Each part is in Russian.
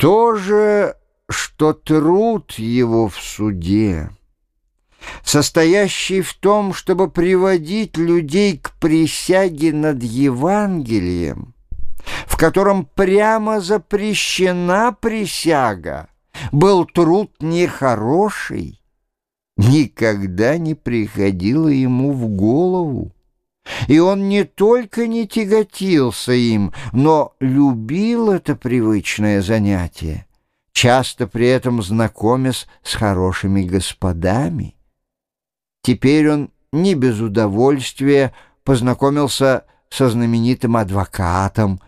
То же, что труд его в суде, состоящий в том, чтобы приводить людей к присяге над Евангелием, в котором прямо запрещена присяга, был труд нехороший, никогда не приходило ему в голову. И он не только не тяготился им, но любил это привычное занятие, часто при этом знакомясь с хорошими господами. Теперь он не без удовольствия познакомился со знаменитым адвокатом,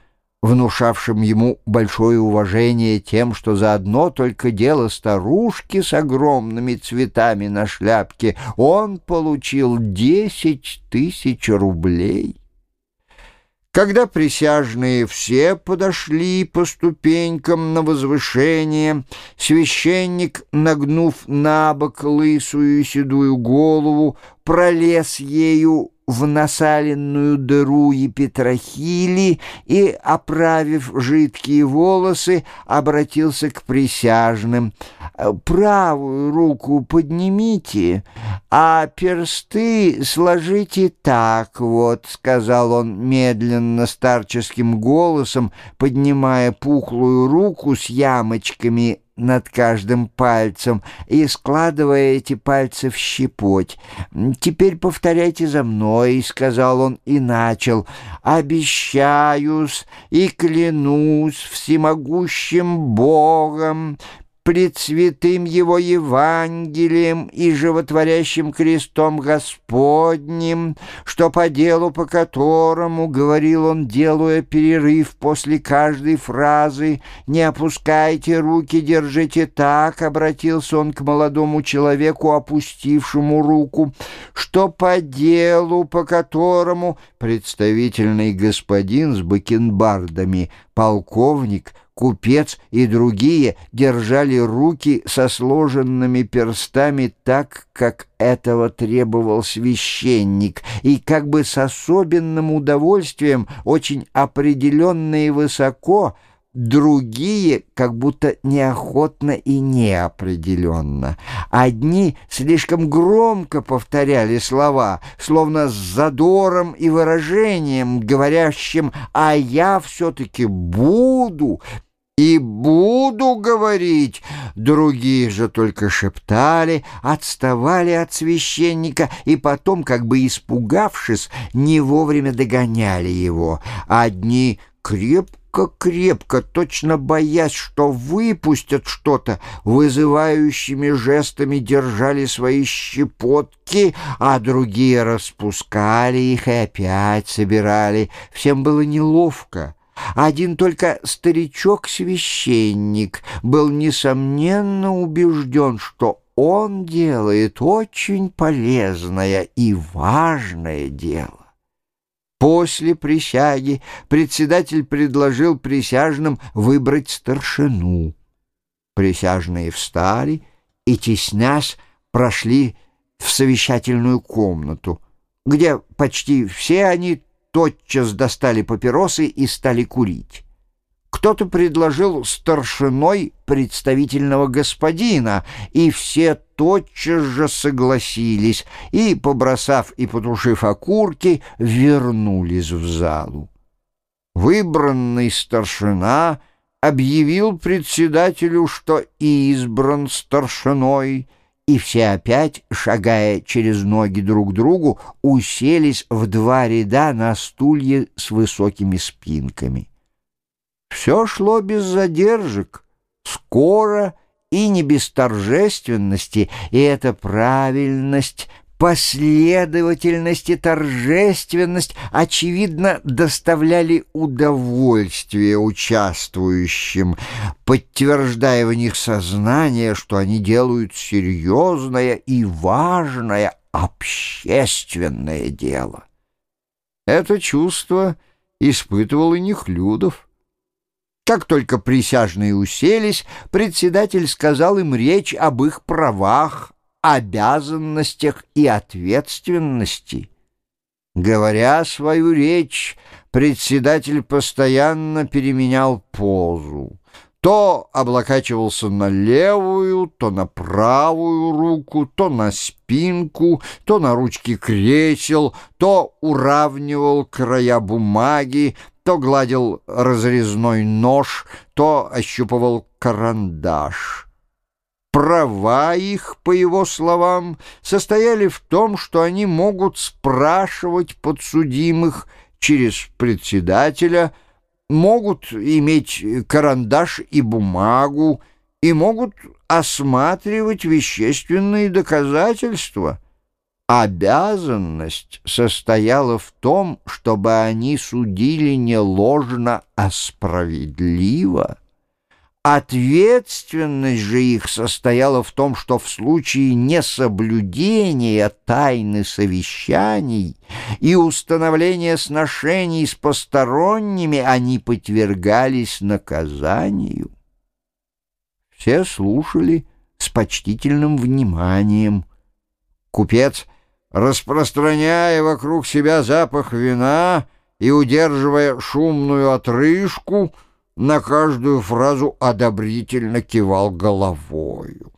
внушавшим ему большое уважение тем, что за одно только дело старушки с огромными цветами на шляпке он получил десять тысяч рублей. Когда присяжные все подошли по ступенькам на возвышение, священник, нагнув на бок лысую седую голову, пролез ею в насаленную дыру Епитрахили и, оправив жидкие волосы, обратился к присяжным. «Правую руку поднимите, а персты сложите так вот», — сказал он медленно старческим голосом, поднимая пухлую руку с ямочками над каждым пальцем и складывая эти пальцы в щепоть. «Теперь повторяйте за мной», — сказал он и начал. «Обещаюсь и клянусь всемогущим Богом, пред святым Его Евангелием и животворящим крестом Господним, что по делу, по которому, говорил он, делая перерыв после каждой фразы, не опускайте руки, держите так, обратился он к молодому человеку, опустившему руку, что по делу, по которому представительный господин с бакенбардами, полковник, купец и другие держали руки со сложенными перстами так, как этого требовал священник, и как бы с особенным удовольствием, очень определенно и высоко, другие как будто неохотно и неопределенно. Одни слишком громко повторяли слова, словно с задором и выражением, говорящим «а я все-таки буду», и буду говорить. Другие же только шептали, отставали от священника и потом, как бы испугавшись, не вовремя догоняли его. Одни крепко крепко-крепко, точно боясь, что выпустят что-то, вызывающими жестами держали свои щепотки, а другие распускали их и опять собирали. Всем было неловко. Один только старичок-священник был, несомненно, убежден, что он делает очень полезное и важное дело. После присяги председатель предложил присяжным выбрать старшину. Присяжные встали и, теснясь, прошли в совещательную комнату, где почти все они тотчас достали папиросы и стали курить. Кто-то предложил старшиной представительного господина, и все тотчас же согласились и, побросав и потушив окурки, вернулись в залу. Выбранный старшина объявил председателю, что избран старшиной, и все опять, шагая через ноги друг другу, уселись в два ряда на стулья с высокими спинками. Все шло без задержек, скоро и не без торжественности, и эта правильность, последовательность и торжественность, очевидно, доставляли удовольствие участвующим, подтверждая в них сознание, что они делают серьезное и важное общественное дело. Это чувство испытывал и Нехлюдов. Как только присяжные уселись, председатель сказал им речь об их правах, обязанностях и ответственности. Говоря свою речь, председатель постоянно переменял позу. То облокачивался на левую, то на правую руку, то на спинку, то на ручки кресел, то уравнивал края бумаги, то гладил разрезной нож, то ощупывал карандаш. Права их, по его словам, состояли в том, что они могут спрашивать подсудимых через председателя, могут иметь карандаш и бумагу и могут осматривать вещественные доказательства. Обязанность состояла в том, чтобы они судили не ложно, а справедливо. Ответственность же их состояла в том, что в случае несоблюдения тайны совещаний и установления сношений с посторонними они подвергались наказанию. Все слушали с почтительным вниманием. Купец, распространяя вокруг себя запах вина и удерживая шумную отрыжку, на каждую фразу одобрительно кивал головою.